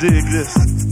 Dig did exist.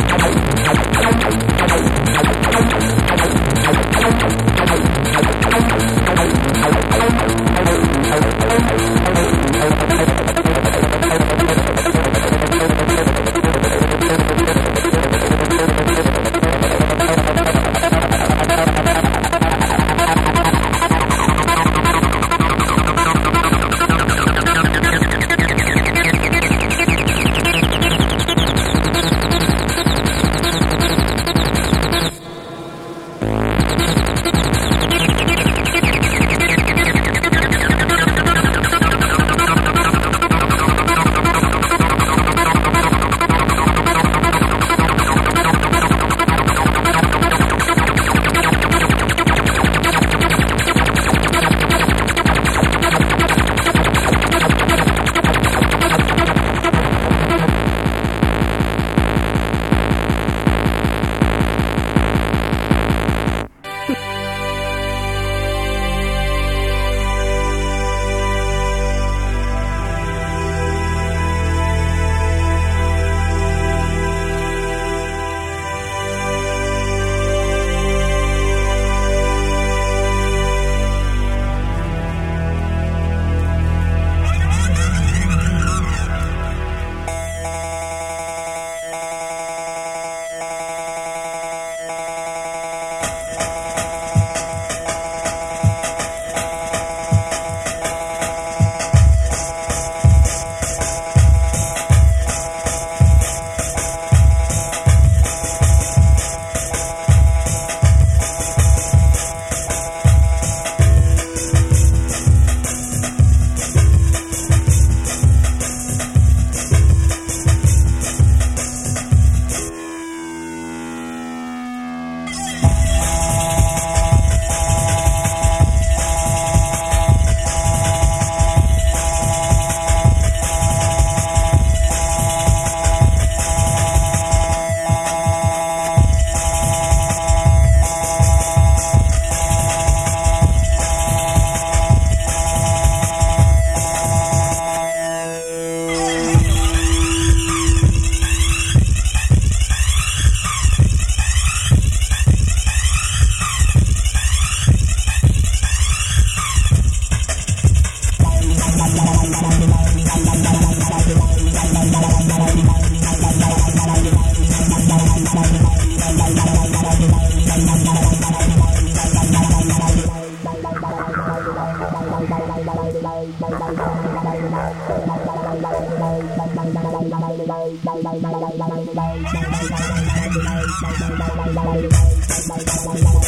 Thank you.